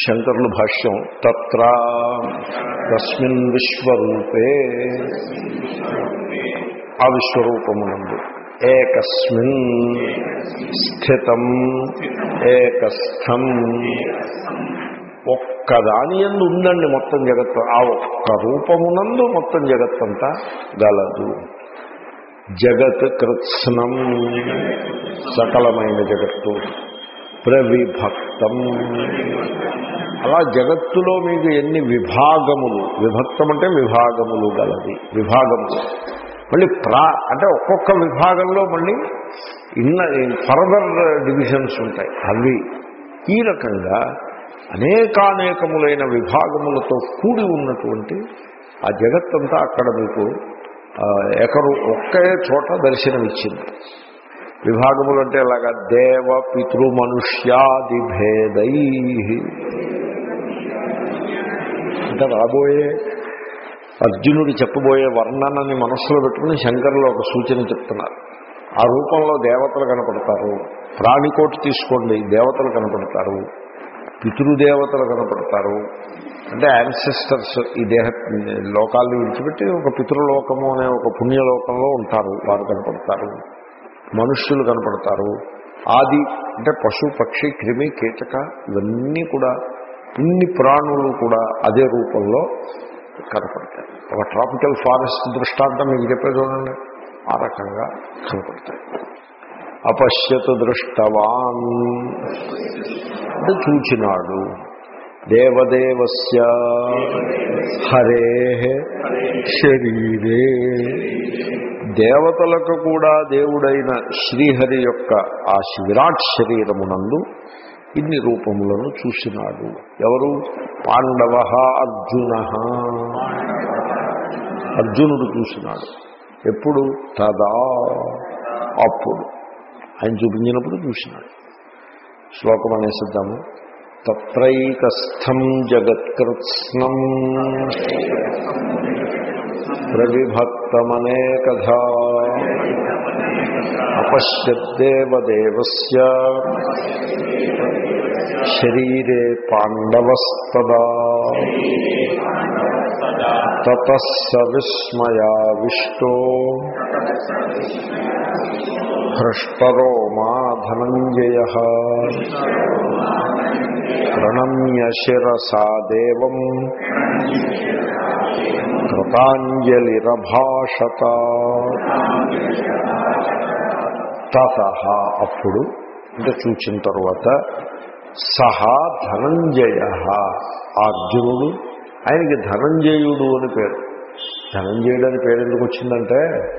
శంకరులు భాష్యం తత్ర తస్మిన్ విశ్వరూపే. ఆ విశ్వరూపమునందు. ఏకస్మిన్ స్థితం. ఏకస్థం. ఒక్కదాని ఎందు ఉందండి మొత్తం జగత్తు. ఆ ఒక్క రూపమునందు మొత్తం జగత్తంతా గలదు. జగత్ కృత్స్నం. సకలమైన జగత్తు. ప్రవిభక్తం. అలా జగత్తులో మీకు ఎన్ని విభాగములు విభక్తం అంటే విభాగములు గలది విభాగములు మళ్ళీ ప్రా అంటే ఒక్కొక్క విభాగంలో మళ్ళీ ఇన్న ఫర్దర్ డివిజన్స్ ఉంటాయి. అవి ఈ రకంగా అనేకానేకములైన విభాగములతో కూడి ఉన్నటువంటి ఆ జగత్తంతా అక్కడ మీకు ఎకరు ఒకే చోట దర్శనమిచ్చింది. విభాగములు అంటే ఇలాగా దేవ పితృ మనుష్యాది భేదై. అంటే రాబోయే అర్జునుడు చెప్పబోయే వర్ణనని మనస్సులో పెట్టుకుని శంకరులు ఒక సూచన చెప్తున్నారు. ఆ రూపంలో దేవతలు కనపడతారు. ప్రాణికోటి తీసుకోండి దేవతలు కనపడతారు. పితృదేవతలు కనపడతారు. అంటే యాన్సెస్టర్స్ ఈ దేహ లోకాలను విడిచిపెట్టి ఒక పితృలోకము అనే ఒక పుణ్యలోకంలో ఉంటారు వారు కనపడతారు. మనుష్యులు కనపడతారు. ఆది అంటే పశు పక్షి క్రిమి కీటక ఇవన్నీ కూడా ఇన్ని ప్రాణులు కూడా అదే రూపంలో కనపడతాయి. ఒక ట్రాపికల్ ఫారెస్ట్ దృష్టాంతం మీకు చెప్పే చూడండి. ఆ రకంగా కనపడతాయి. అపశ్యత దృష్టవాన్. అంటే చూచినాడు. దేవదేవస్య హరే శరీరే. దేవతలకు కూడా దేవుడైన శ్రీహరి యొక్క ఆ విరాట్ శరీరమునందు ఇన్ని రూపములను చూసినాడు. ఎవరు? పాండవ అర్జున. అర్జునుడు చూసినాడు. ఎప్పుడు? తదా. అప్పుడు. ఆయన చూపించినప్పుడు చూసినాడు. శ్లోకం అనేసిద్దాము. తత్రైకస్థం జగత్కృత్స్నం. ప్రవిభక్తమనేకధా అపశ్యద్దేవదేవస్య శరీరే పాండవస్తదా తతః స విస్మయావిష్టో హృష్టరోమా ధనంజయ ప్రణమ్య శిరసా దేవం కృతాంజలిరభాషత. తత అప్పుడు అంటే చూచిన తరువాత సహా ధనంజయ. అర్జునుడు ఆయనకి ధనంజయుడు అని పేరు. ధనంజయుడు అని పేరు ఎందుకు వచ్చిందంటే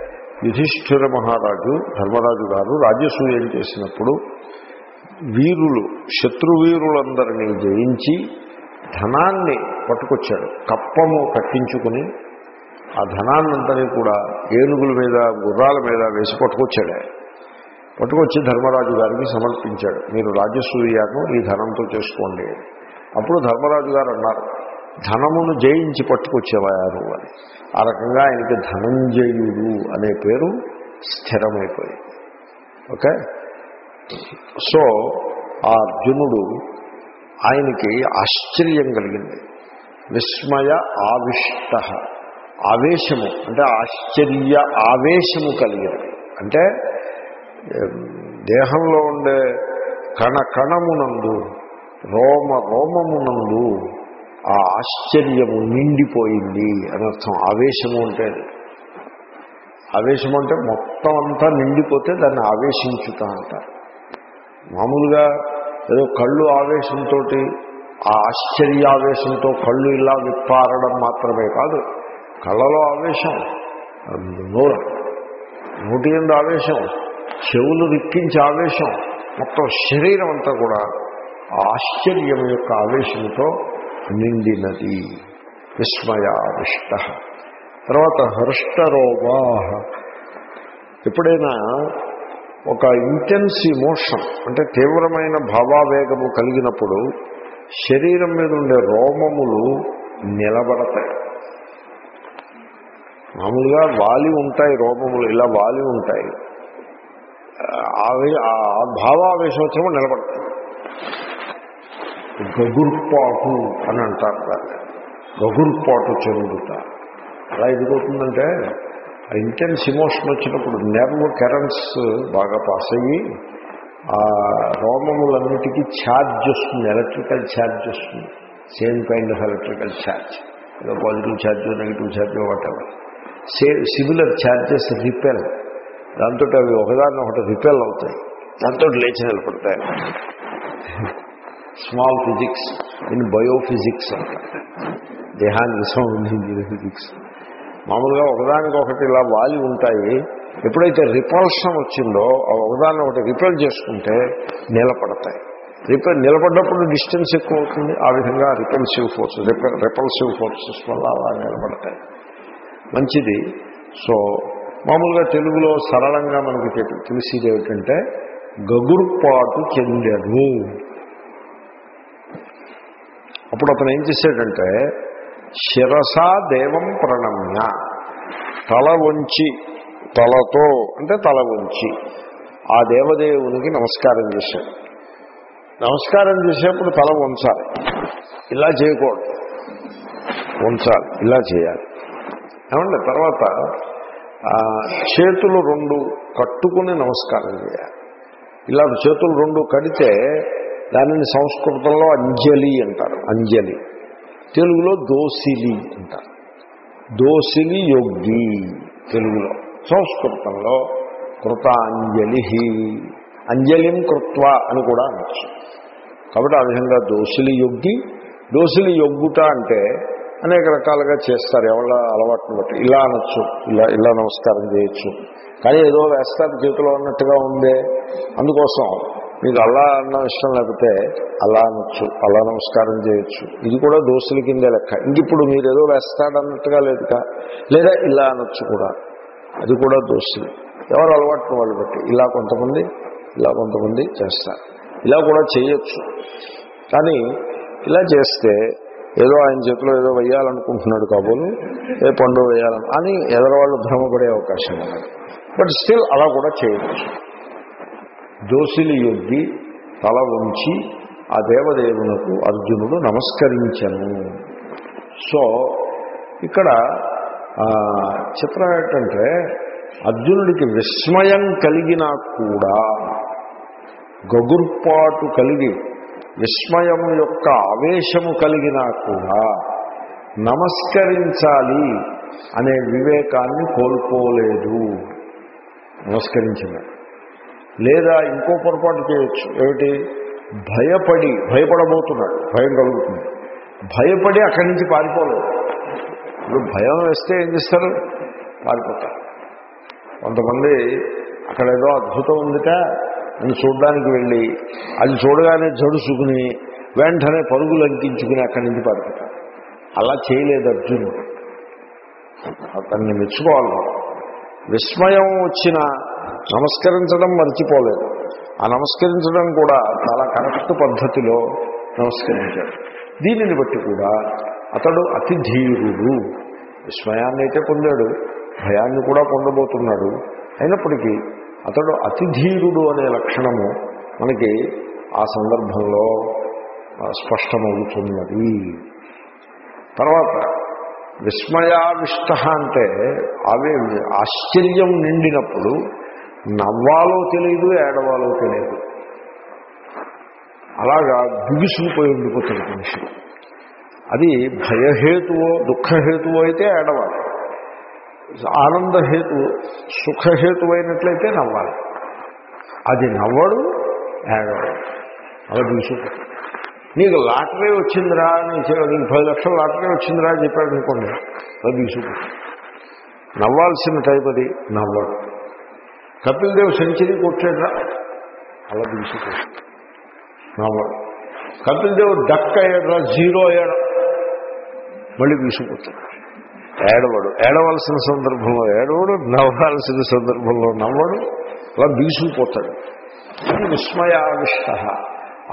యుధిష్ఠిర మహారాజు ధర్మరాజు గారు రాజసూయం చేసినప్పుడు వీరులు శత్రువీరులందరినీ జయించి ధనాన్ని పట్టుకొచ్చాడు. కప్పము కట్టించుకుని ఆ ధనాన్నంతని కూడా ఏనుగుల మీద గుర్రాల మీద వేసి పట్టుకొచ్చాడు. పట్టుకొచ్చి ధర్మరాజు గారికి సమర్పించాడు. మీరు రాజసూయాగం ఈ ధనంతో చేసుకోండి. అప్పుడు ధర్మరాజు గారు అన్నారు ధనమును జయించి పట్టుకొచ్చేవారు అని. ఆ రకంగా ఆయనకి ధనంజయుడు అనే పేరు స్థిరమైపోయింది. ఓకే? సో ఆ అర్జునుడు ఆయనకి ఆశ్చర్యం కలిగింది. విస్మయ ఆవిష్ట ఆవేశము అంటే ఆశ్చర్య ఆవేశము కలిగింది. అంటే దేహంలో ఉండే కణ కణమునందు రోమ రోమమునందు ఆ ఆశ్చర్యము నిండిపోయింది అని అర్థం. ఆవేశము అంటే ఆవేశం అంటే మొత్తం అంతా నిండిపోతే దాన్ని ఆవేశించుతా అంటారు. మామూలుగా ఏదో కళ్ళు ఆవేశంతో ఆ ఆశ్చర్యావేశంతో కళ్ళు ఇలా విప్పారడం మాత్రమే కాదు. కళ్ళలో ఆవేశం నూర నూటి ఎందు ఆవేశం చెవులు రిక్కించే ఆవేశం మొత్తం శరీరం అంతా కూడా ఆశ్చర్యం యొక్క ఆవేశంతో నిండినది. విస్మయావిష్ట. తర్వాత హృష్టరోగా ఎప్పుడైనా ఒక ఇంటెన్స్ ఇమోషన్ అంటే తీవ్రమైన భావావేగము కలిగినప్పుడు శరీరం మీద ఉండే రోమములు నిలబడతాయి. మామూలుగా వాలి ఉంటాయి రోమములు ఇలా వాలి ఉంటాయి. ఆ భావావేశం నిలబడతాయి. గగుర్పాటు అని అంటారు దాన్ని. గగుర్పాటు చెందుతా అలా ఎదుగుతుందంటే ఇంటెన్స్ ఇమోషన్ వచ్చినప్పుడు నెర్వ్ కరెంట్స్ బాగా పాస్ అయ్యి ఆ రోమములన్నిటికీ ఛార్జ్ వస్తుంది ఎలక్ట్రికల్ ఛార్జ్ వస్తుంది. Same kind of electrical charge ఏదో positive charge negative charge whatever say similar charges repel దాంతో అవి ఒకదాన్ని ఒకటి రిపెల్ అవుతాయి. దాంతో లేచి నిలబడతాయి. స్మాల్ ఫిజిక్స్ ఇన్ బయోఫిజిక్స్ దేహానికి సంబంధించిన ఫిజిక్స్ మామూలుగా ఒకదానికొకటి ఇలా వాలి ఉంటాయి. ఎప్పుడైతే రిపల్షన్ వచ్చిందో ఒకదాన్ని ఒకటి రిపెల్ చేసుకుంటే నిలబడతాయి. రిపెల్ నిలబడ్డప్పుడు డిస్టెన్స్ ఎక్కువ అవుతుంది. ఆ విధంగా రిపల్సివ్ ఫోర్స్ రిపల్సివ్ ఫోర్సెస్ వల్ల అలా నిలబడతాయి. మంచిది. సో మామూలుగా తెలుగులో సరళంగా మనకి తెలిసేది ఏమిటంటే గగుర్పాటు చెందెను. అప్పుడు అతను ఏం చేశాడంటే శిరసా దేవం ప్రణమ్య. తల వంచి తలతో అంటే తల వంచి ఆ దేవదేవునికి నమస్కారం చేశాడు. నమస్కారం చేసేప్పుడు తల వంచాలి. ఇలా చేయకూడదు. వంచాలి. ఇలా చేయాలి. ఏమండి? తర్వాత చేతులు రెండు కట్టుకుని నమస్కారం చేయాలి. ఇలా చేతులు రెండు కడితే దానిని సంస్కృతంలో అంజలి అంటారు. అంజలి. తెలుగులో దోసిలి అంటారు. దోసిలి యోగి తెలుగులో సంస్కృతంలో కృతాంజలి అంజలిం కృత్వ అని కూడా అనొచ్చు. కాబట్టి ఆ విధంగా దోసిలి యొగ్గి దోసిలి యొగ్గుట అంటే అనేక రకాలుగా చేస్తారు ఎవరి అలవాటును బట్టి. ఇలా అనొచ్చు ఇలా ఇలా నమస్కారం చేయొచ్చు. కానీ ఏదో వేస్తారు చేతిలో ఉన్నట్టుగా ఉందే. అందుకోసం మీకు అలా అన్న ఇష్టం లేకపోతే అలా అనొచ్చు అలా నమస్కారం చేయొచ్చు. ఇది కూడా దోస్తుల కిందే లెక్క. ఇంక ఇప్పుడు మీరు ఏదో వేస్తాడన్నట్టుగా లేదుగా? లేదా ఇలా అనొచ్చు కూడా. అది కూడా దోస్తులు. ఎవరు అలవాటును వాళ్ళు బట్టి. ఇలా కొంతమంది ఇలా కొంతమంది చేస్తారు. ఇలా కూడా చేయొచ్చు. కానీ ఇలా చేస్తే ఏదో ఆయన చేతిలో ఏదో వేయాలనుకుంటున్నాడు కాబోలు ఏ పండు వేయాలని అని ఎదరవాళ్ళు భ్రమపడే అవకాశం ఉన్నది బట్ స్టిల్ అలా కూడా చేయవచ్చు దోసిలి యొద్ది తల ఉంచి ఆ దేవదేవునకు అర్జునుడు నమస్కరించను. సో ఇక్కడ చిత్రం ఏంటంటే అర్జునుడికి విస్మయం కలిగినా కూడా గగుర్పాటు కలిగి విస్మయం యొక్క ఆవేశము కలిగినా కూడా నమస్కరించాలి అనే వివేకాన్ని కోల్పోలేదు. నమస్కరించిన లేదా ఇంకో పొరపాటు చేయొచ్చు. ఏమిటి? భయపడి భయపడబోతున్నాడు. భయం కలుగుతుంది. భయపడి అక్కడి నుంచి పారిపోలేదు. ఇప్పుడు భయం వేస్తే ఏం చేస్తారు? పారిపోతారు. కొంతమంది అక్కడ ఏదో అద్భుతం ఉందిట అని చూడడానికి వెళ్ళి అది చూడగానే జడుసుకుని వెంటనే పరుగులు అంకించుకుని అక్కడి నుంచి పారిపోతారు. అలా చేయలేదు అర్జునుడు. అతన్ని మెచ్చుకోవాలి విస్మయం వచ్చిన నమస్కరించడం మర్చిపోలేదు. ఆ నమస్కరించడం కూడా చాలా కరెక్ట్ పద్ధతిలో నమస్కరించాడు దీనిని బట్టి కూడా అతడు అతి ధీరుడు. విస్మయాన్ని అయితే పొందాడు. భయాన్ని కూడా పొందబోతున్నాడు. అయినప్పటికీ అతడు అతి ధీరుడు అనే లక్షణము మనకి ఆ సందర్భంలో స్పష్టమవుతున్నది. తర్వాత విస్మయావిష్ట అంటే అవే ఆశ్చర్యం నిండినప్పుడు నవ్వాలో తెలియదు ఏడవాలో తెలియదు అలాగా బిగుసుకుపోయి ఉండిపోతుంది మనిషి. అది భయహేతువో దుఃఖహేతువో అయితే ఏడవాలి. ఆనందహేతు సుఖహేతు అయినట్లయితే నవ్వాలి. అది నవ్వడు ఏడవడు. అలా బిగుసుకుపోతుంది నీకు లాటరీ వచ్చిందిరా నీ చె- నీకు పది లక్షల లాటరీ వచ్చిందిరా అని చెప్పాడు అనుకోండి అది తీసుకుంటాడు నవ్వాల్సిన టైప్ అది నవ్వడు. కపిల్ దేవ్ సెంచరీ కొట్టాడురా? అలా తీసుకుంటాడు నవ్వడు కపిల్ దేవ్ డక్ అయ్యాడురా జీరో అయ్యాడు. మళ్ళీ తీసుకుపోతాడు ఏడవడు. ఏడవలసిన సందర్భంలో ఏడవడు నవ్వాల్సిన సందర్భంలో నవ్వడు అలా బీసుకుపోతాడు. ఇది విస్మయావిష్ట.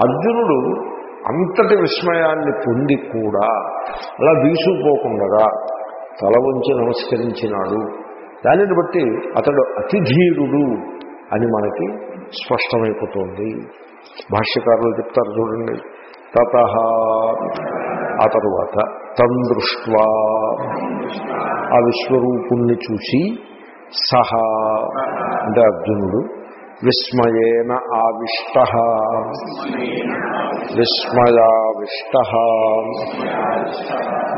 అర్జునుడు అంతటి విస్మయాన్ని పొంది కూడా అలా బీసుకుపోకుండా తల వంచి నమస్కరించినాడు. దానిని బట్టి అతడు అతిధీరుడు అని మనకి స్పష్టమైపోతుంది. భాష్యకారులు చెప్తారు చూడండి. తత ఆ తరువాత తందృష్ట్వా ఆ విశ్వరూపుణ్ణి చూసి సహా అంటే అర్జునుడు విస్మయేన ఆవిష్ట. విస్మయావిష్ట.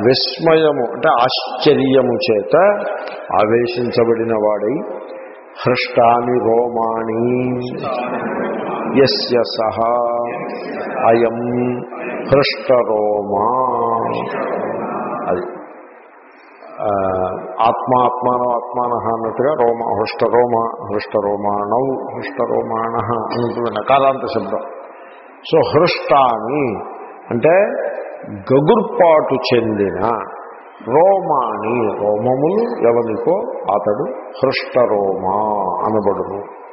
విస్మయము అంటే ఆశ్చర్యము చేత ఆవేశించబడిన వాడై హృష్టాని రోమాణి. ఎస్య సహ. అయం హృష్టరోమా అది. ఆ, ఆత్మాత్మానో ఆత్మాన అన్నట్టుగా రోమ హృష్టరోమ హృష్టరోమాణం హృష్టరోమాణ అన్నటువంటి నకారాంత శబ్దం. సో హృష్టాని అంటే గగుర్పాటు చెందిన రోమాని రోమములు ఎవరికో అతడు హృష్టరోమ అనబడును.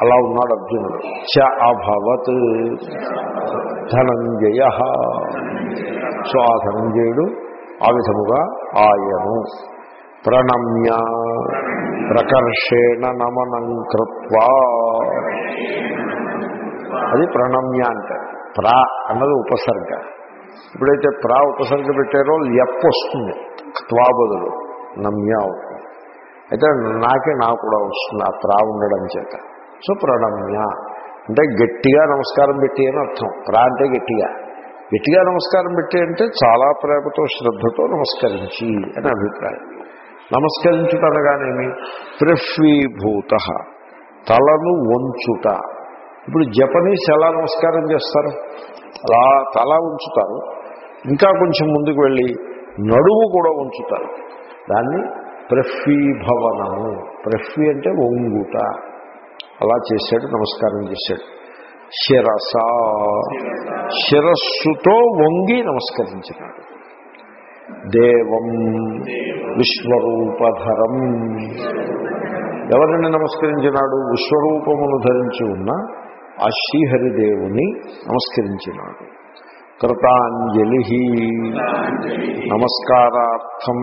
అలా ఉన్నాడు అర్జునుడు. చ అభవత్ ధనంజయ. సో ఆ ధనంజయుడు ఆ విధముగా ఆయను ప్రణమ్య ప్రకర్షేణ నమనం కృత్వా. అది ప్రణమ్య అంటే ప్రా అన్నది ఉపసర్గ. ఎప్పుడైతే ప్రా ఉపసర్గ పెట్టారో లెప్ వస్తుంది. త్వా బదులు నమ్య అవుతుంది. అయితే నాకే నా కూడా వస్తుంది ఆ ప్రా ఉండడం చేత. సో ప్రణమ్య అంటే గట్టిగా నమస్కారం పెట్టి అని అర్థం. ప్రా అంటే గట్టిగా. గట్టిగా నమస్కారం పెట్టి అంటే చాలా ప్రేమతో శ్రద్ధతో నమస్కరించి అని అభిప్రాయం. నమస్కరించుట అనగానేమి పృథ్వీభూత తలను వంచుట. ఇప్పుడు జపనీస్ ఎలా నమస్కారం చేస్తారు? అలా తల ఉంచుతారు. ఇంకా కొంచెం ముందుకు వెళ్ళి నడుము కూడా ఉంచుతారు. దాన్ని ప్రఫీభవనము ప్రఫీ అంటే ఒంగుట అలా చేశాడు నమస్కారం చేశాడు శిరస. శిరస్సుతో వంగి నమస్కరించినాడు దేవం విశ్వరూపధరం. ఎవరిని నమస్కరించినాడు? విశ్వరూపమును ధరించి ఉన్న ఆ శ్రీహరిదేవుని నమస్కరించినాడు. కృతాంజలి నమస్కారార్థం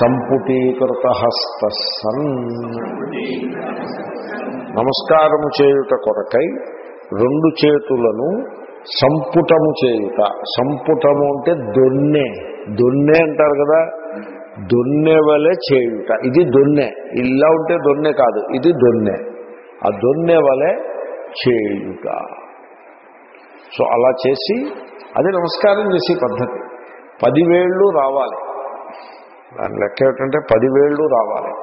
సంపుటీకృతహస్త సన్ నమస్కారము చేయుట కొరకై రెండు చేతులను సంపుటము చేయుట. సంపుటము అంటే దొన్నె. దొన్నె అంటారు కదా? దొన్నె వలె చేయుట. ఇది దొన్నె. ఇలా ఉంటే దొన్నె కాదు. ఇది దొన్నె. ఆ దొన్నె వలె చేయుట. సో అలా చేసి అది నమస్కారం చేసే పద్ధతి. పదివేళ్ళు రావాలి. దాని లెక్క ఏమిటంటే పదివేళ్ళు రావాలి.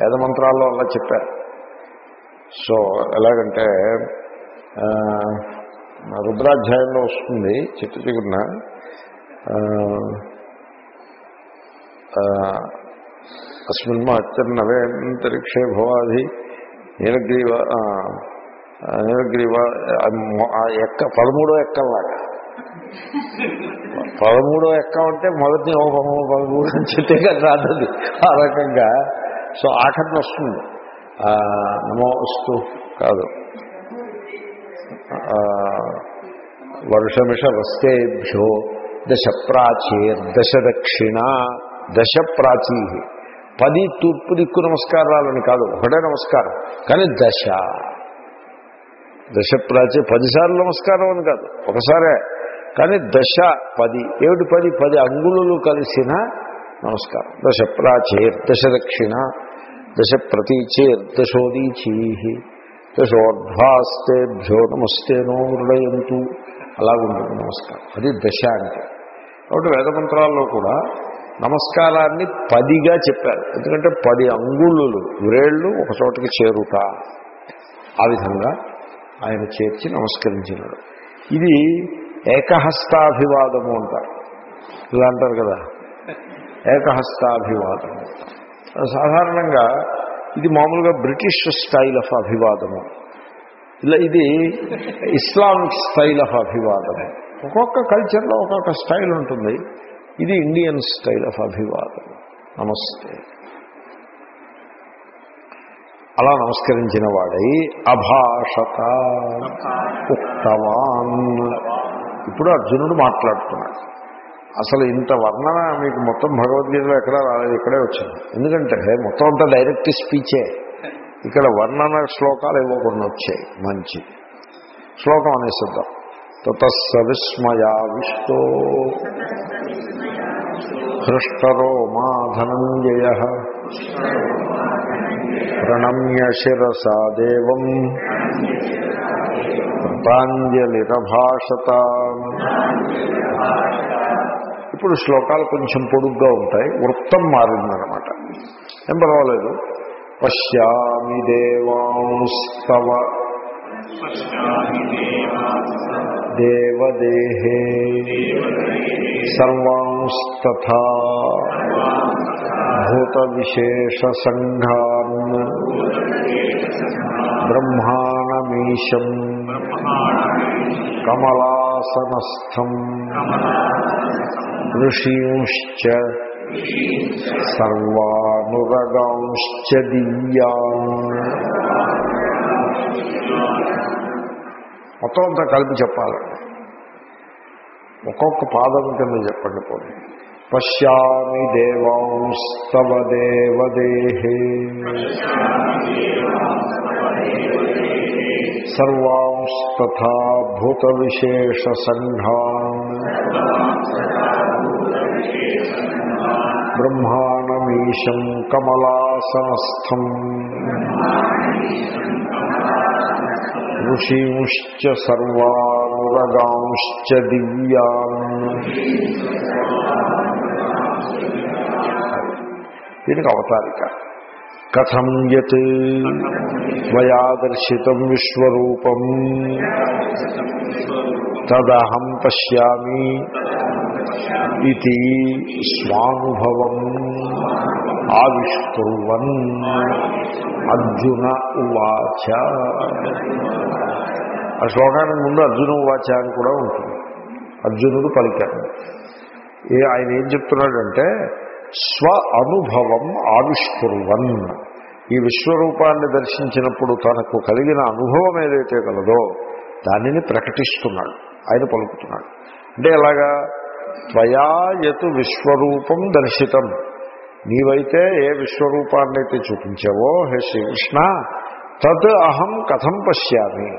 వేదమంత్రాల్లో అలా చెప్పారు. సో ఎలాగంటే రుద్రాధ్యాయంలో వస్తుంది చిట్టు చిగురున అస్మిన్ అత్యన్నవేంతరిక్షే భవాది నీలగ్రీవ నీలగ్రీవ ఆ ఎక్క పదమూడో ఎక్కలాగా పదమూడో ఎక్క అంటే మొదటి ఓ పదమూడు పదమూడు అని చెప్తే కదా రాదది ఆ రకంగా సో ఆఖరిని వస్తుంది నమోస్తు కాదు వర్షమిష వస్తేభ్యో దశ ప్రాచీర్ దశ దక్షిణ దశ ప్రాచీ పది తూర్పు దిక్కు నమస్కారాలని కాదు ఒకటే నమస్కారం. కానీ దశ. దశ ప్రాచీ పదిసార్లు నమస్కారం అని కాదు ఒకసారే. కానీ దశ పది. ఏమిటి పది? పది అంగుళులు కలిసిన నమస్కారం. దశ ప్రాచీర్ దశ దక్షిణ దశ ప్రతీచేర్ దశోదీచీ దశోర్ధ్వాస్తేభ్యో నమస్తేనో మృడయంతు అలాగుంటుంది నమస్కారం. అది దశ అంటే. కాబట్టి వేదమంత్రాల్లో కూడా నమస్కారాన్ని పదిగా చెప్పారు. ఎందుకంటే పది అంగుళులు వ్రేళ్ళు ఒక చోటకి చేరుట ఆ విధంగా ఆయన చేర్చి నమస్కరించినాడు. ఇది ఏకహస్తాభివాదము అంటారు. ఇలా అంటారు కదా? ఏకహస్తాభివాదము. సాధారణంగా ఇది మామూలుగా బ్రిటిష్ స్టైల్ ఆఫ్ అభివాదము. ఇలా ఇది ఇస్లామిక్ స్టైల్ ఆఫ్ అభివాదము. ఒక్కొక్క కల్చర్లో ఒక్కొక్క స్టైల్ ఉంటుంది. ఇది ఇండియన్ స్టైల్ ఆఫ్ అభివాదం. నమస్తే. అలా నమస్కరించిన వాడై అభాషత. ఉక్తవాన్. ఇప్పుడు అర్జునుడు మాట్లాడుతున్నాడు. అసలు ఇంత వర్ణన మీకు మొత్తం భగవద్గీతలో ఎక్కడా రాలేదు ఇక్కడే వచ్చింది. ఎందుకంటే మొత్తం అంతా డైరెక్ట్ స్పీచే ఇక్కడ వర్ణన శ్లోకాలు ఏవో కొన్ని వచ్చాయి మంచి. శ్లోకం అనేసిద్దాం. తతస్స విస్మయావిష్టో హృష్టరో మా ధనంజయ ప్రణమ్య శిరసా దేవం. కృతాంజలిరభాషత ఇప్పుడు శ్లోకాలు కొంచెం పొడుగ్గా ఉంటాయి వృత్తం మారిందనమాట. ఏం పర్వాలేదు. పశ్యామి దేవాంస్తవ. దేవదేహే. సర్వాంస్తథా. భూత విశేష సంఘాన్ బ్రహ్మాణమీశం కమలాసనస్థం ఋషీంశ్చ సర్వానురగాంశ్చ దివ్యాన్ మొత్తం అంతా కలిపి చెప్పాలండి ఒక్కొక్క పాదం కింద చెప్పండి పోనీ. పశ్యామి దేవాంస్తవ దేవదేహే. సర్వాంస్తథా భూత విశేష సంఘాన్ బ్రహ్మాణమీశం కమలాసనస్థం ఋషీంశ్చ సర్వానురగాంశ్చ దివ్యాన్ దీనికి అవతారిక కథం యత్ మయాదర్శితం విశ్వరూపం. తదహం పశ్యామి ఇది స్వానుభవం ఆవిష్కువన్ అర్జున ఉవాచ. ఆ శ్లోకానికి ముందు అర్జున ఉవాచ అని కూడా ఉంటుంది. అర్జునుడు పలికాడు. ఏ ఆయన ఏం చెప్తున్నాడంటే స్వ అనుభవం ఆవిష్కుర్వన్ ఈ విశ్వరూపాన్ని దర్శించినప్పుడు తనకు కలిగిన అనుభవం ఏదైతే కలదో దానిని ప్రకటిస్తున్నాడు. ఆయన పలుకుతున్నాడు. అంటే ఎలాగా? త్వయాయతు విశ్వరూపం దర్శితం. నీవైతే ఏ విశ్వరూపాన్నైతే చూపించావో హే శ్రీకృష్ణ తత్ అహం కథం పశ్యామి.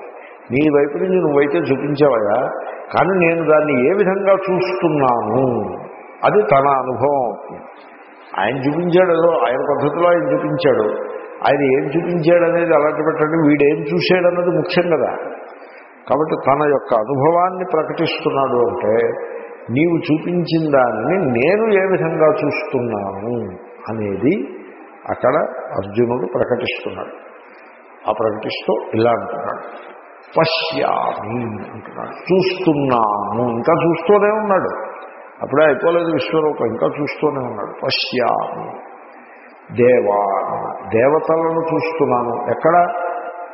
నీ వైపు నుంచి నువ్వైతే చూపించావయా కానీ నేను దాన్ని ఏ విధంగా చూస్తున్నాను? అది తన అనుభవం. అవుతుంది ఆయన చూపించాడు ఏదో ఆయన పద్ధతిలో ఆయన చూపించాడు. ఆయన ఏం చూపించాడు అనేది అలాంటి పెట్టండి వీడేం చూశాడు అన్నది ముఖ్యం కదా. కాబట్టి తన యొక్క అనుభవాన్ని ప్రకటిస్తున్నాడు అంటే నీవు చూపించిన దానిని నేను ఏ విధంగా చూస్తున్నాను అనేది అక్కడ అర్జునుడు ప్రకటిస్తున్నాడు. ఆ ప్రకటిస్తూ ఇలా అంటున్నాడు. పశ్యామి అంటున్నాడు. చూస్తున్నాను. ఇంకా చూస్తూనే ఉన్నాడు. అప్పుడే అయిపోలేదు విశ్వరూపం ఇంకా చూస్తూనే ఉన్నాడు. పశ్యామి దేవా దేవతలను చూస్తున్నాను. ఎక్కడ?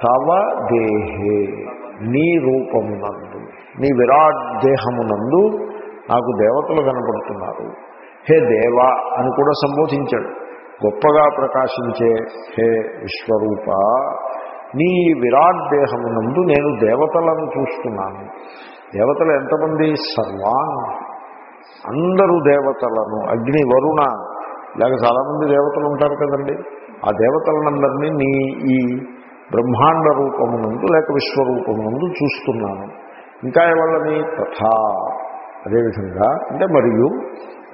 తవ దేహే నీ రూపమునందు నీ విరాట్ దేహమునందు నాకు దేవతలు కనపడుతున్నారు. హే దేవా అని కూడా సంబోధించాడు. గొప్పగా ప్రకాశించే హే విశ్వరూప నీ విరాట్ దేహమునందు నేను దేవతలను చూస్తున్నాను. దేవతలు ఎంతమంది? సర్వాన్. అందరూ దేవతలను అగ్ని వరుణ ఇలాగ చాలామంది దేవతలు ఉంటారు కదండి. ఆ దేవతలందరినీ నీ ఈ బ్రహ్మాండ రూపమునందు లేక విశ్వరూపమునందు చూస్తున్నాను. ఇంకా ఎవరిని తథా. అదేవిధంగా అంటే మరియు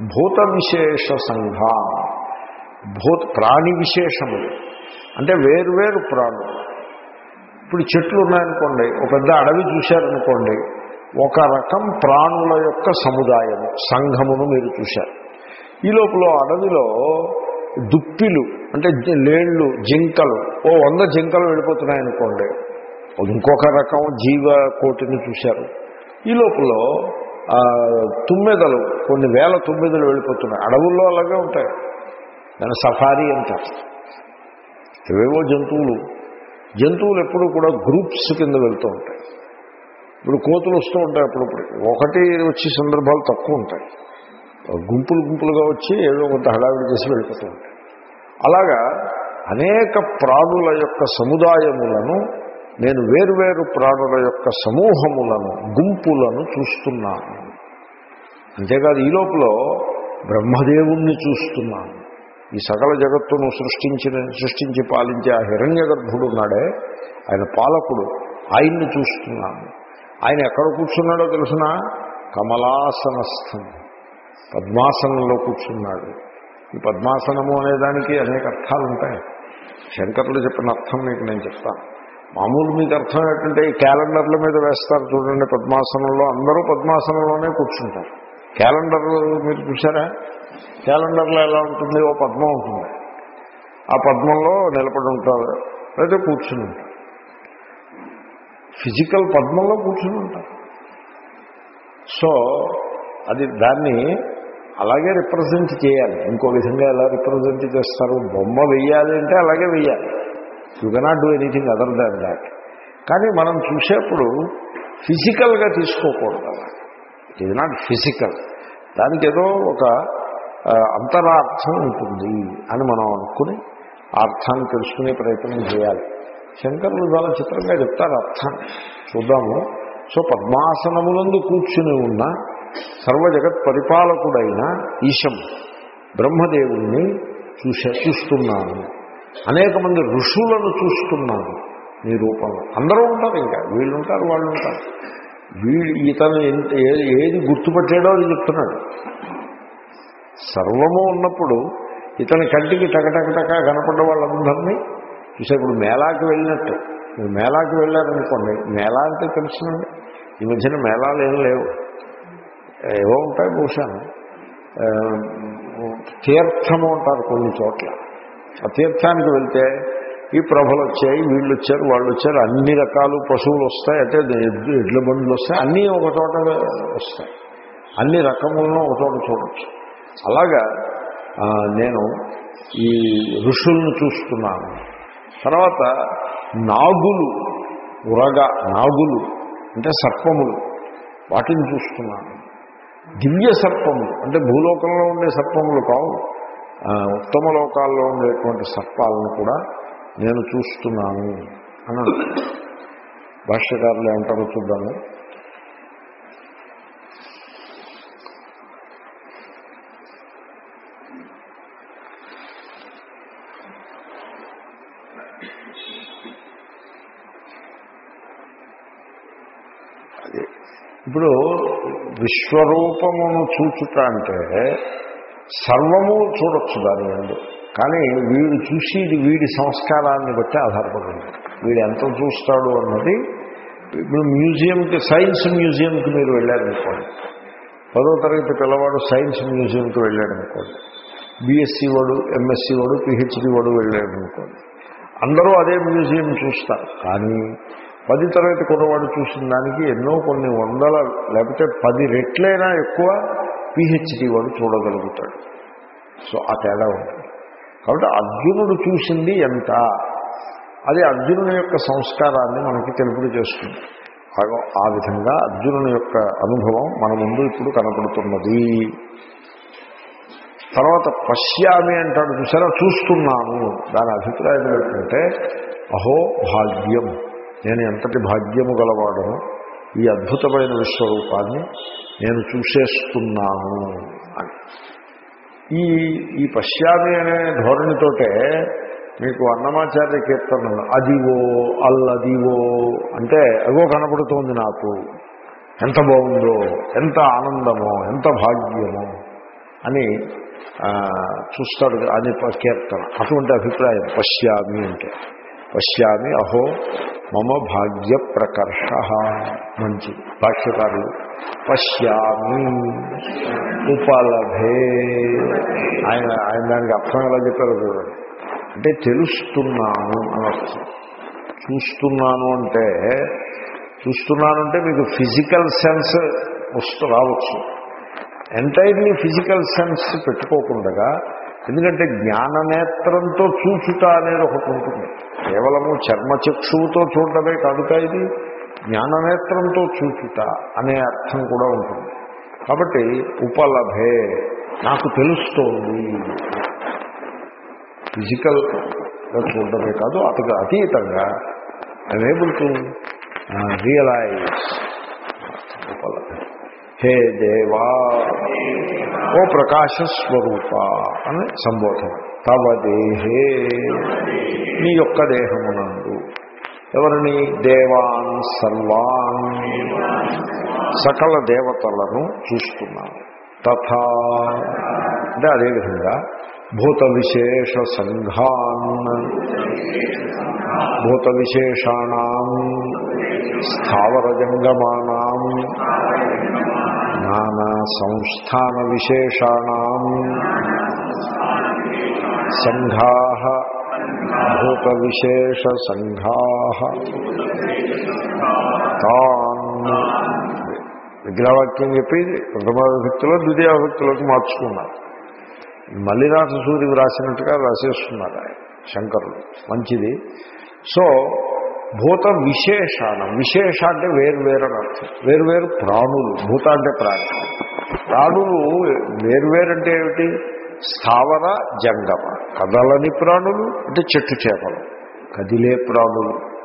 భూత విశేష సంఘ. భూత ప్రాణి విశేషములు. అంటే వేరువేరు ప్రాణులు. ఇప్పుడు చెట్లు ఉన్నాయనుకోండి ఒక పెద్ద అడవి చూశారనుకోండి ఒక రకం ప్రాణుల యొక్క సముదాయము సంఘమును మీరు చూశారు. ఈ లోపల అడవిలో దుప్పిలు అంటే లేళ్ళు జింకలు ఓ వంద జింకలు వెళ్ళిపోతున్నాయనుకోండి. ఇంకొక రకం జీవ కోటిని చూశారు. ఈ లోపల తుమ్మెదలు కొన్ని వేల తుమ్మెదలు వెళ్ళిపోతున్నాయి. అడవుల్లో అలాగే ఉంటాయి. దాని సఫారీ అంటారు. ఏవేవో జంతువులు. జంతువులు ఎప్పుడూ కూడా గ్రూప్స్ కింద వెళ్తూ ఉంటాయి. ఇప్పుడు కోతులు వస్తూ ఉంటాయి అప్పుడప్పుడు. ఒకటి వచ్చే సందర్భాలు తక్కువ ఉంటాయి. గుంపులు గుంపులుగా వచ్చి ఏదో కొంత హడావిడి చేసి వెళ్ళిపోతూ ఉంటాయి. అలాగా అనేక ప్రాణుల యొక్క సముదాయములను నేను వేరువేరు ప్రాణుల యొక్క సమూహములను గుంపులను చూస్తున్నాను. అంతేకాదు ఈ లోపల బ్రహ్మదేవుణ్ణి చూస్తున్నాను. ఈ సకల జగత్తును సృష్టించిన సృష్టించి పాలించే ఆ హిరణ్య గర్భుడు ఉన్నాడే. ఆయన పాలకుడు. ఆయన్ని చూస్తున్నాను. ఆయన ఎక్కడ కూర్చున్నాడో తెలుసిన? కమలాసనస్థం. పద్మాసనంలో కూర్చున్నాడు. ఈ పద్మాసనము అనేదానికి అనేక అర్థాలు ఉంటాయి శంకర్లు చెప్పిన అర్థం మీకు నేను చెప్తాను మామూలు మీకు అర్థం ఏంటంటే ఈ క్యాలెండర్ల మీద వేస్తారు చూడండి పద్మాసనంలో అందరూ పద్మాసనంలోనే కూర్చుంటారు. క్యాలెండర్ మీరు చూసారా క్యాలెండర్లో ఎలా ఉంటుంది? ఓ పద్మం ఉంటుంది. ఆ పద్మంలో నిలబడి ఉంటారు. లేదా కూర్చుని ఉంటారు. ఫిజికల్ పద్మంలో కూర్చుని ఉంటారు. సో అది దాన్ని అలాగే రిప్రజెంట్ చేయాలి. ఇంకో విధంగా ఎలా రిప్రజెంట్ చేస్తారు? బొమ్మ వెయ్యాలి అంటే అలాగే వెయ్యాలి. You cannot do anything other than that కానీ మనం చూసేప్పుడు ఫిజికల్గా తీసుకోకూడదు అలా. ఇట్ ఈజ్ నాట్ ఫిజికల్ దానికి ఏదో ఒక అంతరార్థం ఉంటుంది అని మనం అనుకుని ఆ అర్థాన్ని తెలుసుకునే ప్రయత్నం చేయాలి. శంకరులు చాలా చిత్రంగా చెప్తారు అర్థం. చూద్దాము. సో పద్మాసనములందు కూర్చుని ఉన్న సర్వజగత్ పరిపాలకుడైన ఈశం బ్రహ్మదేవుణ్ణి చూసే చూస్తున్నాను. అనేక మంది ఋషులను చూస్తున్నాను నీ రూపంలో. అందరూ ఉంటారు ఇంకా. వీళ్ళు ఉంటారు వాళ్ళు ఉంటారు వీళ్ళు ఇతను ఎంత ఏది గుర్తుపట్టాడో అది చెప్తున్నాడు. సర్వము ఉన్నప్పుడు ఇతని కంటికి టకటకటక కనపడ్డ వాళ్ళందరినీ చూసే ఇప్పుడు మేళాకి వెళ్ళినట్టు. మీరు మేళాకి వెళ్ళారనుకోండి మేళా అంటే తెలుసునండి. ఈ మధ్యన మేళాలు ఏం లేవు. ఏవో ఉంటాయి బహుశా. తీర్థము అంటారు కొన్ని చోట్ల. ఆ తీర్థానికి వెళ్తే ఈ ప్రభలు వచ్చాయి వీళ్ళు వచ్చారు వాళ్ళు వచ్చారు అన్ని రకాలు పశువులు వస్తాయి అంటే ఎడ్ల బండ్లు వస్తాయి అన్నీ ఒక చోట వస్తాయి. అన్ని రకములను ఒక చోట చూడొచ్చు. అలాగా నేను ఈ ఋషుల్ని చూస్తున్నాను. తర్వాత నాగులు ఉరగ నాగులు అంటే సర్పములు వాటిని చూస్తున్నాను. దివ్య సర్పములు అంటే భూలోకంలో ఉండే సర్పములు కావు. ఉత్తమ లోకాల్లో ఉండేటువంటి సర్పాలను కూడా నేను చూస్తున్నాను. అని అంటారు. భాష్యకారులు ఏమంటారో చూద్దాము. విశ్వరూపమును చూచుట అంటే సర్వము చూడొచ్చు దాని ఎందు. కానీ వీడు చూసేది వీడి సంస్కారాన్ని బట్టి ఆధారపడి వీడు ఎంత చూస్తాడు అన్నది ఇప్పుడు మ్యూజియంకి సైన్స్ మ్యూజియంకి మీరు వెళ్ళారనుకోండి. పదో తరగతి పిల్లవాడు సైన్స్ మ్యూజియంకి వెళ్ళాడనుకోండి. బీఎస్సీ వాడు ఎంఎస్సీ వాడు పిహెచ్డి వాడు వెళ్ళాడనుకోండి అందరూ అదే మ్యూజియం చూస్తారు. కానీ పది తరగతి కుర్రవాడు చూసిన దానికి ఎన్నో కొన్ని వందల లేకపోతే పది రెట్లైనా ఎక్కువ పిహెచ్డి వాడు చూడగలుగుతాడు. సో ఆ తేడా ఉంటుంది. కాబట్టి అర్జునుడు చూసింది ఎంత? అది అర్జునుని యొక్క సంస్కారాన్ని మనకి తెలుపుడు చేస్తుంది. ఆ- ఆ విధంగా అర్జునుని యొక్క అనుభవం మన ముందు ఇప్పుడు కనపడుతున్నది. తర్వాత పశ్యామి అంటాడు చూసారా? చూస్తున్నాను. దాని అభిప్రాయం ఏంటంటే అహో భాగ్యం. నేను ఎంతటి భాగ్యము గలవాడను ఈ అద్భుతమైన విశ్వరూపాన్ని నేను చూసేస్తున్నాను అని. ఈ ఈ పశ్చామి అనే ధోరణితోటే మీకు అన్నమాచార్య కీర్తన అదివో అల్లదివో అంటే అగో కనపడుతోంది నాకు. ఎంత బాగుందో ఎంత ఆనందమో ఎంత భాగ్యమో అని చూస్తాడు అని ప- కీర్తన. అటువంటి అభిప్రాయం. పశ్యామి అంటే. పశ్యామి అహో మమ భాగ్య ప్రకర్ష మంచిది భాష్యకారులు పశ్యామి ఉపలభే. ఆయన ఆయన దానికి అర్థం ఎలా చెప్పారో చూడండి. అంటే తెలుస్తున్నాను అని అర్థం. చూస్తున్నాను అంటే చూస్తున్నాను అంటే మీకు ఫిజికల్ సెన్స్ వస్తూ రావచ్చు. ఎంటైర్లీ ఫిజికల్ సెన్స్ పెట్టుకోకుండా ఎందుకంటే జ్ఞాననేత్రంతో చూచుట అనేది ఒకటి ఉంటుంది. కేవలము చర్మచక్షువుతో చూడటమే కాదుగా ఇది జ్ఞాననేత్రంతో చూచుట అనే అర్థం కూడా ఉంటుంది. కాబట్టి ఉపలభే నాకు తెలుస్తోంది. ఫిజికల్గా చూడటమే కాదు అతను అతీతంగా ఐఎమ్ ఏబుల్ టు రియలైజ్ ఉపలభే. హే దేవా ఓ ప్రకాశ స్వరూప అని సంబోధన. తవ దేహే నీ యొక్క దేహమునందు. ఎవరిని? దేవాన్ సర్వాన్. సకల దేవతలను చూస్తున్నాను. తథా. అంటే అదేవిధంగా భూత విశేష సంఘాన్. భూత విశేషాణం స్థావర జంగమానాం నానా సంస్థాన విశేషాణం సంఘా భూత విశేష సంఘా తాన్. విగ్రహవాక్యం చెప్పి ప్రథమ విభక్తిలో ద్వితీయ భక్తులకు మార్చుకున్నారు. మల్లినాథ సూర్యుడు రాసినట్టుగా రాసేస్తున్నారు ఆయన శంకరుడు మంచిది. సో భూత విశేషాన విశేష అంటే వేరువేరు అర్థం. వేరువేరు ప్రాణులు భూత అంటే ప్రాణి. ప్రాణులు వేరువేరంటే ఏమిటి? స్థావర జంగమ. కదలని ప్రాణులు అంటే చెట్టు చేపలు. కదిలే ప్రాణులు.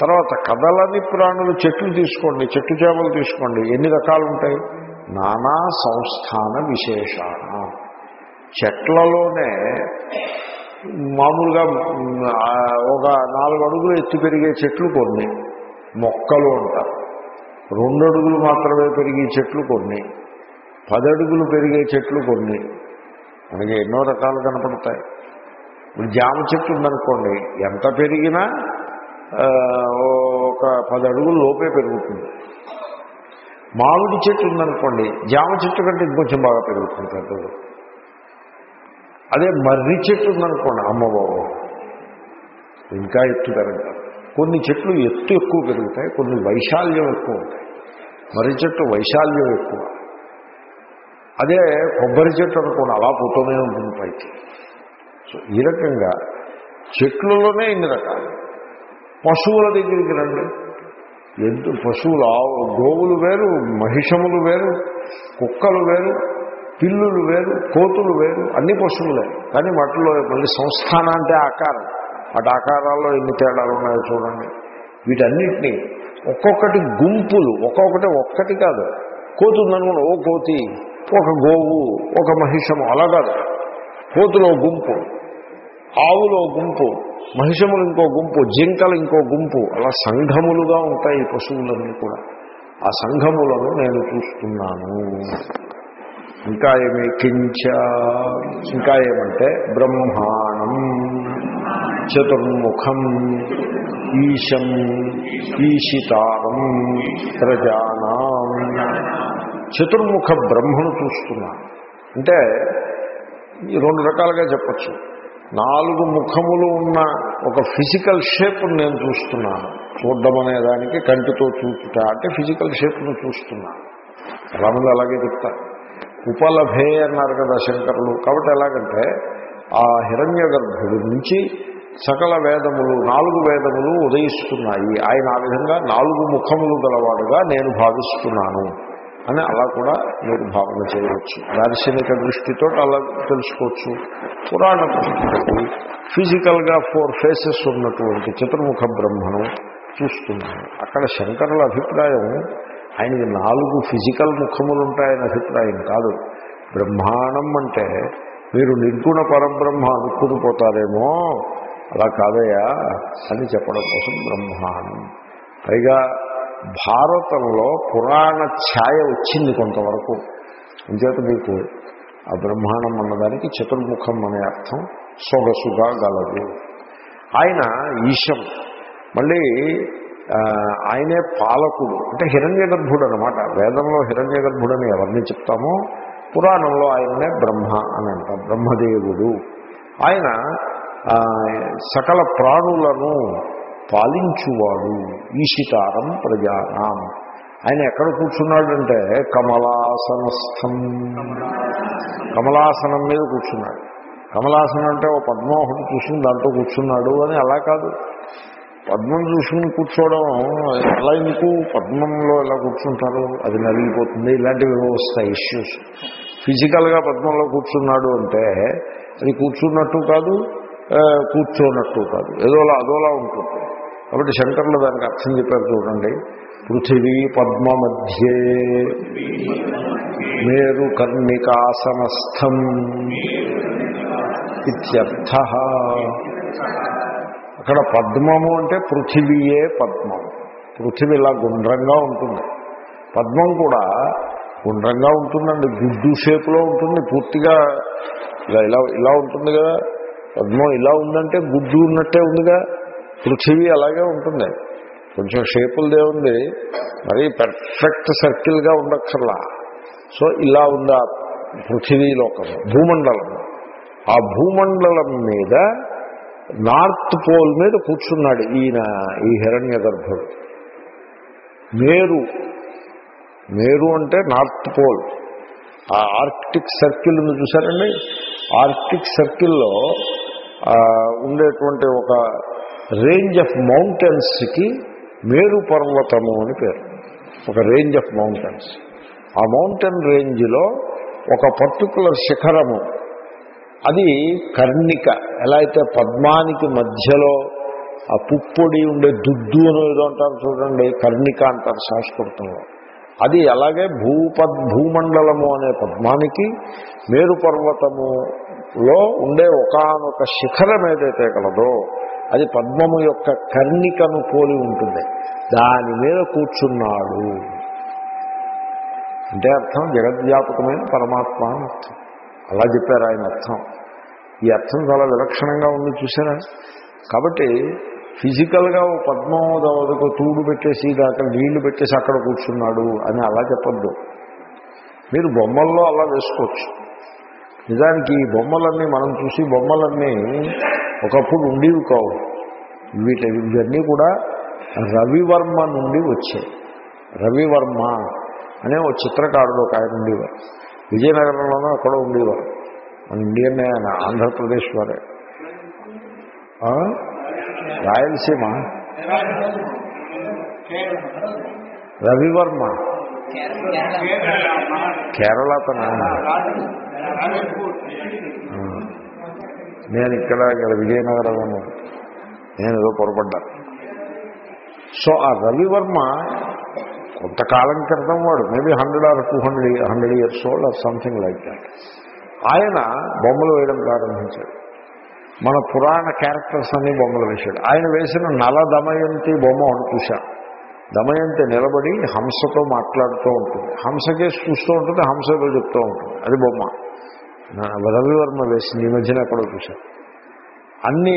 తర్వాత కదలని ప్రాణులు చెట్లు తీసుకోండి చెట్టు చేపలు తీసుకోండి. ఎన్ని రకాలు ఉంటాయి నానా సంస్థాన విశేషాన. చెట్లలోనే మామూలుగా ఒక నాలుగు అడుగులు ఎత్తి పెరిగే చెట్లు కొన్ని. మొక్కలు ఉంటారు రెండు అడుగులు మాత్రమే పెరిగే చెట్లు కొన్ని. పదడుగులు పెరిగే చెట్లు కొన్ని. మనకి ఎన్నో రకాలు కనపడతాయి. ఇప్పుడు జామ చెట్టు ఉందనుకోండి ఎంత పెరిగినా ఒక పది అడుగుల లోపే పెరుగుతుంది. మామిడి చెట్టు ఉందనుకోండి జామ చెట్టు కంటే ఇంకొంచెం బాగా పెరుగుతుంది పెద్దలు అదే మర్రి చెట్టు ఉందనుకోండి అమ్మబాబు ఇంకా ఎత్తు పెరగదు. కొన్ని చెట్లు ఎత్తు ఎక్కువ పెరుగుతాయి కొన్ని వైశాల్యం ఎక్కువ ఉంటాయి. మర్రి చెట్టు వైశాల్యం ఎక్కువ. అదే కొబ్బరి చెట్టు అనుకోండి అలా పోతూనే ఉంటుంది పైకి. సో ఈ రకంగా చెట్లలోనే ఇన్ని రకాలు. పశువుల దగ్గరికి రండి. ఎద్దు పశువులు ఆవు గోవులు వేరు మహిషములు వేరు కుక్కలు వేరు పిల్లులు వేరు కోతులు వేరు అన్ని పశువులే. కానీ వాటిలో మళ్ళీ సంస్థాన అంటే ఆకారం. వాటి ఆకారాల్లో ఎన్ని తేడాలు ఉన్నాయో చూడండి. వీటన్నిటినీ ఒక్కొక్కటి గుంపులు ఒక్కొక్కటి ఒక్కటి కాదు. కోతుందనుకోండి ఓ కోతి. ఒక గోవు ఒక మహిషము అలా కాదు. కోతులో గుంపు ఆవులో గుంపు మహిషములు ఇంకో గుంపు జింకలు ఇంకో గుంపు అలా సంఘములుగా ఉంటాయి పశువులన్నీ కూడా. ఆ సంఘములను నేను చూస్తున్నాను. ఇంకా ఏమి? కించ. ఇంకా ఏమంటే? బ్రహ్మాణం. చతుర్ముఖం. ఈశం. ఈశితారం. ప్రజానాం. చతుర్ముఖ బ్రహ్మను చూస్తున్నా. అంటే రెండు రకాలుగా చెప్పచ్చు. నాలుగు ముఖములు ఉన్న ఒక ఫిజికల్ షేప్ను నేను చూస్తున్నాను చూడడం అనే దానికి కంటితో చూచుట అంటే ఫిజికల్ షేప్ను చూస్తున్నాను చాలామంది అలాగే చెప్తారు. ఉపలభే అన్నారు కదా శంకరులు. కాబట్టి ఎలాగంటే ఆ హిరణ్య గర్భుడి నుంచి సకల వేదములు నాలుగు వేదములు ఉదయిస్తున్నాయి. ఆయన ఆ విధంగా నాలుగు ముఖములు గలవాడుగా నేను భావిస్తున్నాను. అని అలా కూడా మీరు భావన చేయవచ్చు. దార్శనిక దృష్టితో అలా తెలుసుకోవచ్చు. పురాణ దృష్టితో ఫిజికల్గా ఫోర్ ఫేసెస్ ఉన్నటువంటి చతుర్ముఖ బ్రహ్మను చూస్తున్నాను. అక్కడ శంకరుల అభిప్రాయం ఆయనకి నాలుగు ఫిజికల్ ముఖములు ఉంటాయని అభిప్రాయం కాదు. బ్రహ్మాండం అంటే మీరు నిర్గుణ పరబ్రహ్మ అనుకుని పోతారేమో అలా కాదయా అని చెప్పడం కోసం బ్రహ్మాండం. పైగా భారతంలో పురాణ ఛాయ వచ్చింది కొంతవరకు. అంచేత మీకు ఆ బ్రహ్మాండం అన్నదానికి చతుర్ముఖం అనే అర్థం సొగసుగా గలదు. ఆయన ఈశం. మళ్ళీ ఆయనే పాలకుడు. అంటే హిరణ్య గర్భుడు అనమాట వేదంలో హిరణ్య అని ఎవరిని చెప్తామో పురాణంలో ఆయననే బ్రహ్మ అని అంటాం. బ్రహ్మదేవుడు. ఆయన సకల ప్రాణులను పాలించువాడు ఈషితారం ప్రజానాం. ఆయన ఎక్కడ కూర్చున్నాడంటే కమలాసనస్థం. కమలాసనం మీద కూర్చున్నాడు. కమలాసనం అంటే ఓ పద్మం ఒకటి చూసుకుని దాంట్లో కూర్చున్నాడు అని అలా కాదు. పద్మం చూసుకుని కూర్చోవడం ఎలా ఎందుకు? పద్మంలో ఎలా కూర్చుంటారు? అది నలిగిపోతుంది. ఇలాంటివి వస్తాయి ఇష్యూస్ ఫిజికల్గా పద్మంలో కూర్చున్నాడు అంటే అది కూర్చున్నట్టు కాదు కూర్చోనట్టు కాదు. ఏదోలా అదోలా ఉంటుంది. కాబట్టి శంకర్లు దానికి అర్థం చెప్పారు చూడండి. పృథివీ పద్మ మధ్యే మేరు కర్మికాసనస్థం ఇత్యర్థ. అక్కడ పద్మము అంటే పృథివీయే పద్మం. పృథివీ ఇలా గుండ్రంగా ఉంటుంది. పద్మం కూడా గుండ్రంగా ఉంటుందండి. గుడ్డు షేపులో ఉంటుంది. పూర్తిగా ఇలా ఇలా ఇలా ఉంటుంది కదా. పద్మం ఇలా ఉందంటే గుడ్డు ఉన్నట్టే ఉందిగా. పృథివీ అలాగే ఉంటుంది. కొంచెం షేపులదే ఉంది మరి పెర్ఫెక్ట్ సర్కిల్గా ఉండక్కర్లా. సో ఇలా ఉంది ఆ పృథివీ లోకము భూమండలం. ఆ భూమండలం మీద నార్త్ పోల్ మీద కూర్చున్నాడు ఈయన ఈ హిరణ్య గర్భుడు. మేరు మేరు అంటే నార్త్ పోల్. ఆ ఆర్కిటిక్ సర్కిల్ ఉంది చూసారండి ఆర్కిటిక్ సర్కిల్లో ఉండేటువంటి ఒక రేంజ్ ఆఫ్ మౌంటైన్స్కి మేరు పర్వతము అని పేరు. ఒక రేంజ్ ఆఫ్ మౌంటైన్స్. ఆ మౌంటైన్ రేంజ్లో ఒక పర్టికులర్ శిఖరము. అది కర్ణిక. ఎలా అయితే పద్మానికి మధ్యలో ఆ పుప్పొడి ఉండే దుద్దు అని ఏదో అంటారు చూడండి కర్ణిక అంటారు సంస్కృతంలో అది అలాగే భూపద్ భూమండలము అనే పద్మానికి మేరు పర్వతములో ఉండే ఒకానొక శిఖరం ఏదైతే కలదో అది పద్మము యొక్క కర్ణికను పోలి ఉంటుంది. దాని మీద కూర్చున్నాడు. అంటే అర్థం జగద్వ్యాపకమైన పరమాత్మ అని అర్థం. అలా చెప్పారు ఆయన అర్థం. ఈ అర్థం చాలా విలక్షణంగా ఉంది చూసారా? కాబట్టి ఫిజికల్గా ఓ పద్మోదవదకు తూడు పెట్టేసి అక్కడ నీళ్ళు పెట్టేసి అక్కడ కూర్చున్నాడు అని అలా చెప్పద్దు. మీరు బొమ్మల్లో అలా వేసుకోవచ్చు. నిజానికి ఈ బొమ్మలన్నీ మనం చూసి బొమ్మలన్నీ ఒకప్పుడు ఉండేవి కావు. వీటి ఇవన్నీ కూడా రవివర్మ నుండి వచ్చాయి. రవివర్మ అనే ఒక చిత్రకారుడు ఒక ఆయన ఉండేవారు. విజయనగరంలోనూ అక్కడ ఉండేవారు. మన ఇండియన్ ఆయన ఆంధ్రప్రదేశ్ వారే? రాయలసీమ. రవివర్మ. కేరళ. తన నేను ఇక్కడ ఇక్కడ విజయనగరంలో నేను ఏదో పొరపడ్డా. సో ఆ రవివర్మ కొంతకాలం క్రితం వాడు maybe hundred or two hundred hundred years old or something like that ఆయన బొమ్మలు వేయడం ప్రారంభించాడు. మన పురాణ క్యారెక్టర్స్ అన్ని బొమ్మలు వేశాడు. ఆయన వేసిన నల దమయంతి బొమ్మ ఒకటి చూశా. దమయంతి నిలబడి హంసతో మాట్లాడుతూ ఉంటుంది. హంసకేసి చూస్తూ ఉంటుంది హంసతో చెప్తూ ఉంటుంది. అది బొమ్మ. రవివర్మ వేసింది ఈ మధ్యన ఎక్కడో చూశా. అన్ని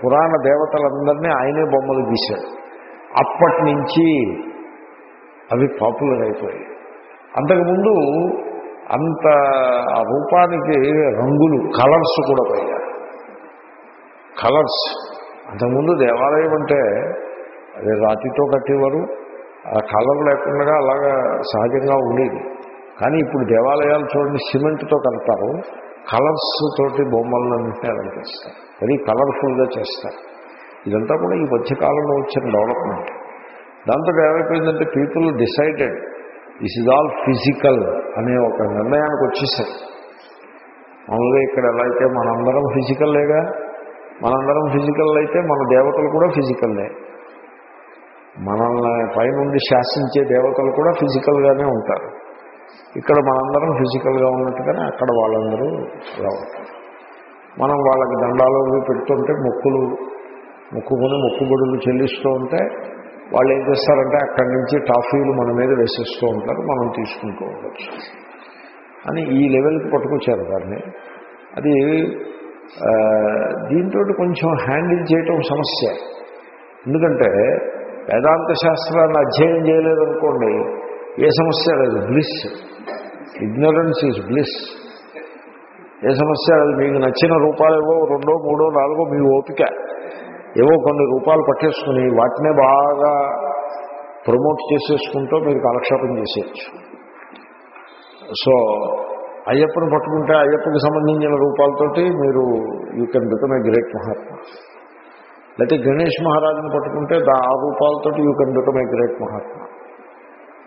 పురాణ దేవతలందరినీ ఆయనే బొమ్మలు గీశాడు. అప్పటి నుంచి అవి పాపులర్ అయిపోయాయి. అంతకుముందు అంత ఆ రూపానికి రంగులు కలర్స్ కూడా పోయారు కలర్స్. అంతకుముందు దేవాలయం అంటే అదే రాతితో కట్టేవారు. ఆ కలర్ లేకుండా అలాగా సహజంగా ఉండేది. కానీ ఇప్పుడు దేవాలయాలు చూడండి సిమెంట్తో కడతారు. కలర్స్ తోటి బొమ్మలన్నింటినీ అలంకరిస్తారు వెరీ కలర్ఫుల్గా చేస్తారు. ఇదంతా కూడా ఈ మధ్యకాలంలో వచ్చిన డెవలప్మెంట్ దాంతో ఏమైపోయిందంటే people decided this is all physical అనే ఒక నిర్ణయానికి వచ్చేసారు. మామూలుగా ఇక్కడ ఎలా అయితే మనందరం ఫిజికల్లేగా మనందరం ఫిజికల్ అయితే మన దేవతలు కూడా ఫిజికల్లే మనల్ని పైనుండి శాసించే దేవతలు కూడా ఫిజికల్గానే ఉంటారు. ఇక్కడ మనందరం ఫిజికల్గా ఉన్నట్టుగానే అక్కడ వాళ్ళందరూ ఇలా ఉంటారు. మనం వాళ్ళకి దండాలు పెడుతుంటే మొక్కులు మొక్కుకొని మొక్కుబడులు చెల్లిస్తూ ఉంటే వాళ్ళు ఏం చేస్తారంటే అక్కడి నుంచి టాఫీలు మన మీద వేసేస్తూ ఉంటారు మనం తీసుకుంటూ ఉండొచ్చు. అని ఈ లెవెల్కి పట్టుకొచ్చారు దాన్ని. అది దీంతో కొంచెం హ్యాండిల్ చేయటం సమస్య. ఎందుకంటే వేదాంత శాస్త్రాన్ని అధ్యయనం చేయలేదనుకోండి ఏ సమస్య లేదు. బ్లిస్ ఇగ్నరెన్స్ ఈజ్ బ్లిస్ ఏ సమస్య లేదు. మీకు నచ్చిన రూపాలు ఏవో రెండో మూడో నాలుగో మీ ఓపిక. ఏవో కొన్ని రూపాలు పట్టేసుకుని వాటినే బాగా ప్రమోట్ చేసేసుకుంటూ మీరు కాలక్షేపం చేసేయచ్చు. సో అయ్యప్పను పట్టుకుంటే అయ్యప్పకి సంబంధించిన రూపాలతోటి మీరు you can become a great mahatma లేకపోతే గణేష్ మహారాజుని పట్టుకుంటే ఆ రూపాలతోటి you can become a great mahatma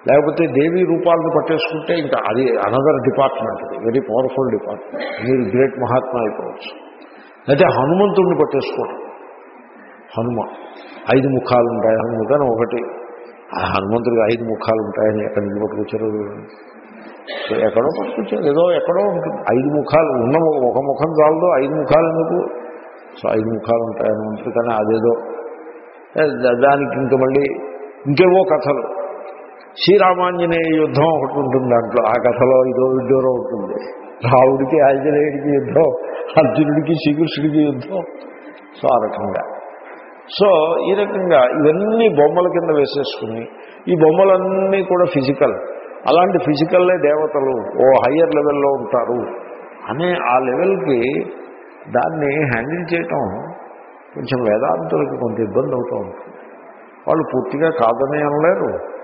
లేకపోతే దేవి రూపాలను పట్టేసుకుంటే ఇంకా అది another department very powerful department మీరు గ్రేట్ మహాత్మా అయిపోవచ్చు. అయితే హనుమంతుడిని పట్టేసుకోవడం. హనుమ ఐదు ముఖాలు ఉంటాయి హనుమకని ఒకటి. ఆ హనుమంతుడికి ఐదు ముఖాలు ఉంటాయని ఎక్కడ నుంచి పట్టుకొచ్చారు సో ఎక్కడో పట్టుకొచ్చారు. ఏదో ఎక్కడో ఉంటుంది. ఐదు ముఖాలు ఉన్న ఒక ముఖం చాలదు ఐదు ముఖాలు ఎందుకు? సో ఐదు ముఖాలు ఉంటాయని హనుమంతుడు కానీ అదేదో దానికి ఇంక మళ్ళీ ఇంకేవో కథలు. శ్రీరామాంజనేయ యుద్ధం ఒకటి ఉంటుంది దాంట్లో. ఆ కథలో ఇదో విడ్డూరం ఉంటుంది. రావుడికి ఆంజనేయుడికి యుద్ధం అర్జునుడికి శ్రీకృష్ణుడికి యుద్ధం. సో ఆ రకంగా. సో ఈ రకంగా ఇవన్నీ బొమ్మల కింద వేసేసుకుని ఈ బొమ్మలన్నీ కూడా ఫిజికల్. అలాంటి ఫిజికల్లే దేవతలు ఓ హయ్యర్ లెవెల్లో ఉంటారు అనే ఆ లెవెల్కి దాన్ని హ్యాండిల్ చేయటం కొంచెం వేదాంతులకి కొంత ఇబ్బంది అవుతూ ఉంటుంది. వాళ్ళు పూర్తిగా కాదని అనలేరు.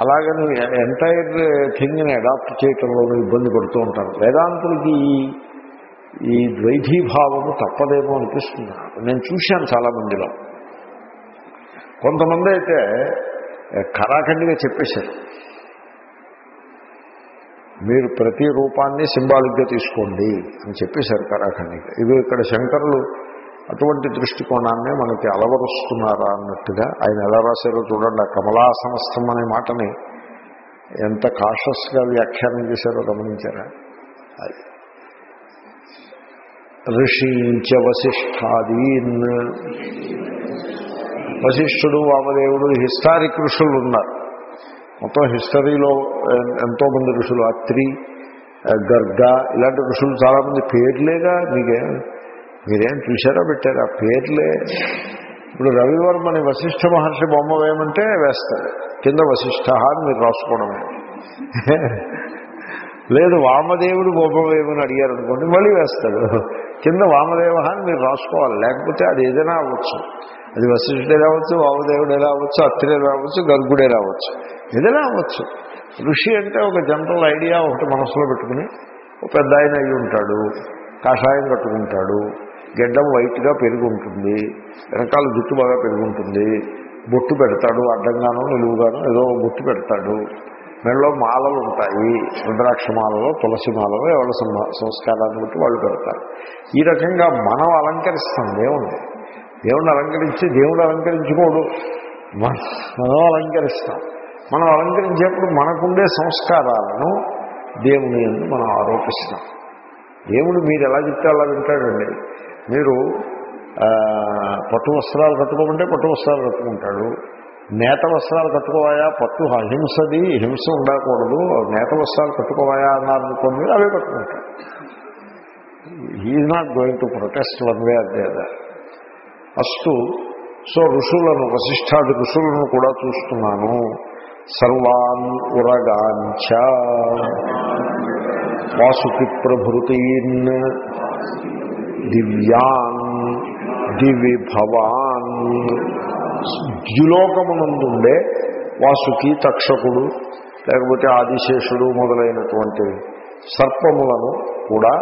అలాగని ఎంటైర్ థింగ్ని అడాప్ట్ చేయటంలోనూ ఇబ్బంది పడుతూ ఉంటారు వేదాంతులకి ఈ ద్వైధీభావము తప్పదేమో అనిపిస్తుంది. నేను చూశాను చాలామందిలో. కొంతమంది అయితే కరాఖండిగా చెప్పేశారు. మీరు ప్రతి రూపాన్ని సింబాలిక్గా తీసుకోండి అని చెప్పేశారు కరాఖండిగా ఇవి ఇక్కడ శంకరులు అటువంటి దృష్టికోణాన్నే మనకి అలవరుస్తున్నారా అన్నట్టుగా ఆయన ఎలా రాశారో చూడండి. ఆ కమలాసమస్తం అనే మాటని ఎంత కాషస్గా వ్యాఖ్యానం చేశారో గమనించారా? అది ఋషించ వశిష్ఠాదీన్. వశిష్ఠుడు వామదేవుడు హిస్టారిక్ ఋషులు ఉన్నారు. మొత్తం హిస్టరీలో ఎంతోమంది ఋషులు అత్రి గర్గ ఇలాంటి ఋషులు చాలామంది పేర్లేగా మీకే మీరేం చూసారా పెట్టారా. పేర్లే ఇప్పుడు రవివర్మని వశిష్ఠ మహర్షి బొమ్మ వేయమంటే వేస్తారు. కింద వశిష్ఠ అని మీరు రాసుకోవడమే లేదు వామదేవుడు బొమ్మ వేయమని అడిగారు అనుకోండి మళ్ళీ వేస్తాడు కింద వామదేవ అని మీరు రాసుకోవాలి. లేకపోతే అది ఏదైనా అవ్వచ్చు. అది వశిష్ఠుడే రావచ్చు వామదేవుడే రావచ్చు అత్రే రావచ్చు గర్గుడే రావచ్చు ఏదైనా అవ్వచ్చు. ఋషి అంటే ఒక జనరల్ ఐడియా ఒకటి మనసులో పెట్టుకుని ఒక పెద్ద ఆయన అయి ఉంటాడు కాషాయం కట్టుకుంటాడు గెడ్డం వైట్గా పెరిగి ఉంటుంది వెనకాల జుట్టు బాగా పెరుగుంటుంది బొట్టు పెడతాడు అడ్డంగానో నిలువుగానో ఏదో బొట్టు పెడతాడు. మెడలో మాలలు ఉంటాయి రుద్రాక్ష మాలలో తులసి మాలలో ఎవరి సంస్కారాన్ని బట్టి వాళ్ళు పెడతారు. ఈ రకంగా మనం అలంకరిస్తాం దేవుణ్ణి. దేవుణ్ణి అలంకరించి దేవుడు అలంకరించుకోడు. మనం అలంకరిస్తాం. మనం అలంకరించేప్పుడు మనకుండే సంస్కారాలను దేవుని ఎందు మనం ఆరోపిస్తాం. దేవుడు మీరు ఎలా చెప్తే అలా వింటాడండి. మీరు పట్టు వస్త్రాలు కట్టుకోమంటే పట్టు వస్త్రాలు కట్టుకుంటాడు. నేత వస్త్రాలు కట్టుకోవాయా? పట్టు హింసది హింస ఉండకూడదు. నేత వస్త్రాలు కట్టుకోవాయా అన్నారనుకోండి అవే కట్టుకుంటాడు. He not going to protest one way అదే అస్తు సో ఋషులను వశిష్ఠాది ఋషులను కూడా చూస్తున్నాను. సర్వాన్ ఉరగాంచ. వాసుకి ప్రభృతీన్. దివ్యాన్ దివి భవాన్ ద్యులోకమునందుండే వాసుకి తక్షకుడు లేకపోతే ఆదిశేషుడు మొదలైనటువంటి సర్పములను కూడా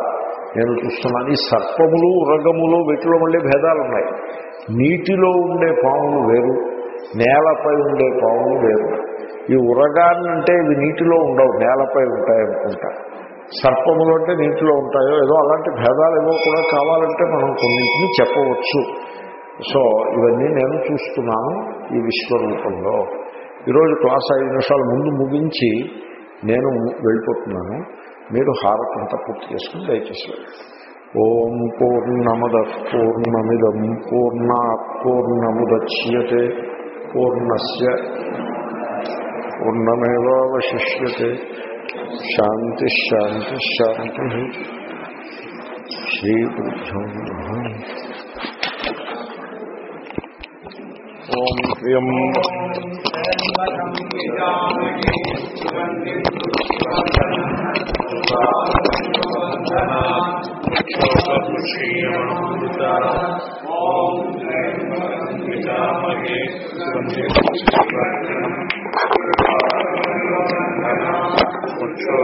నేను చూస్తున్నాను. ఈ సర్పములు ఉరగములు వీటిలో మళ్ళీ భేదాలు ఉన్నాయి నీటిలో ఉండే పాములు వేరు నేలపై ఉండే పాములు వేరు. ఈ ఉరగాన్ని అంటే ఇవి నీటిలో ఉండవు నేలపై ఉంటాయి అనుకుంటా సర్పములు అంటే నీటిలో ఉంటాయో ఏదో అలాంటి భేదాలు ఏవో కూడా కావాలంటే మనం కొన్నింటిని చెప్పవచ్చు. సో ఇవన్నీ నేను చూస్తున్నాను ఈ విశ్వరూపంలో. ఈరోజు క్లాస్ ఐదు నిమిషాలు ముందు ముగించి నేను వెళ్ళిపోతున్నాను. మీరు హారతంతా పూర్తి చేసుకుని దయచేసి ఓం పూర్ణమద పూర్ణమిదం పూర్ణ పూర్ణముద్యతే. పూర్ణస్య పూర్ణమేవాశిష్యతే శాంతి శాంతి శాంతి శ్రీకృష్ణ ఓం ప్రియం శ్రీయమృతామహే mucho